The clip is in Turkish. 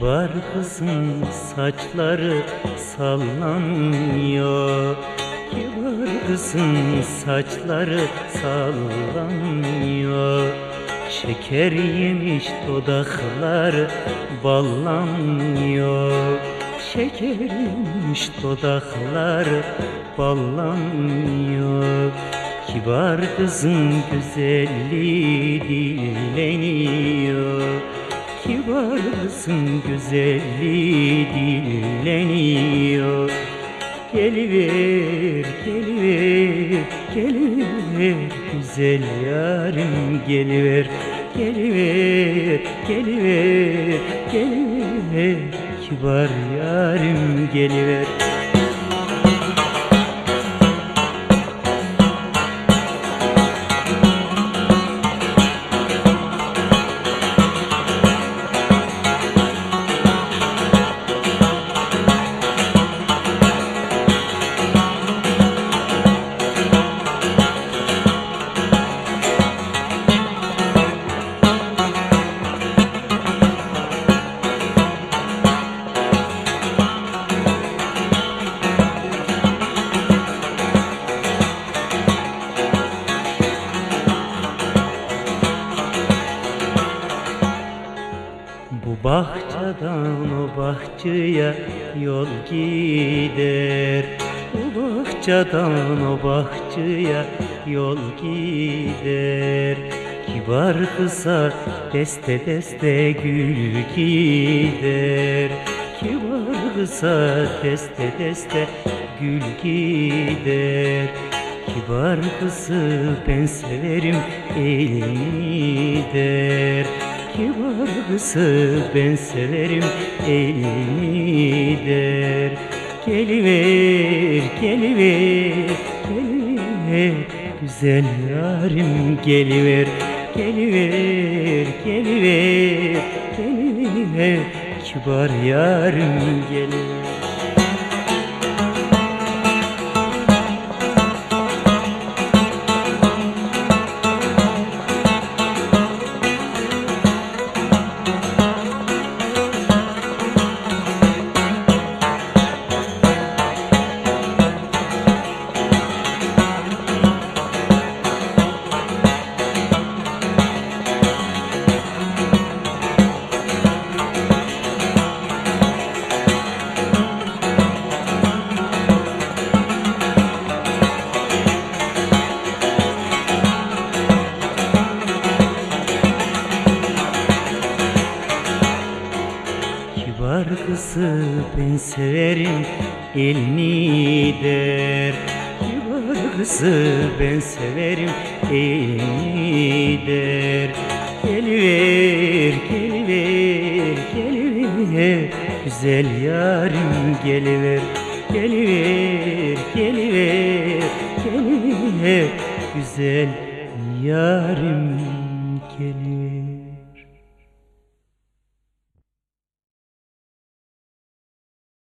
Kibar kızın saçları sallanıyor. Kibar kızın saçları sallanıyor. Şeker yemiş dudaklar ballanıyor. Şeker yemiş dudaklar ballanıyor. Kibar kızın güzelliği dilleniyor Kızın güzelliği dilleniyor. Geliver, geliver, geliver Güzel yarim geliver. Geliver, geliver, geliver Kibar yarim geliver Bu bahçeden o bahçeye yol gider. Bu bahçeden o bahçeye yol gider. Kibar kıza deste deste gül gider. Kibar kıza deste deste gül gider. Kibar kızı ben severim elini der Kibar kızı ben severim elini der. Geliver, geliver, geliver Güzel yarim geliver. Geliver, geliver, geliver Kibar yarim geliver kızı ben severim elini der kızı ben severim elini der Geliver, geliver, geliver Güzel yarim geliver Geliver, geliver, geliver Güzel yarim geliver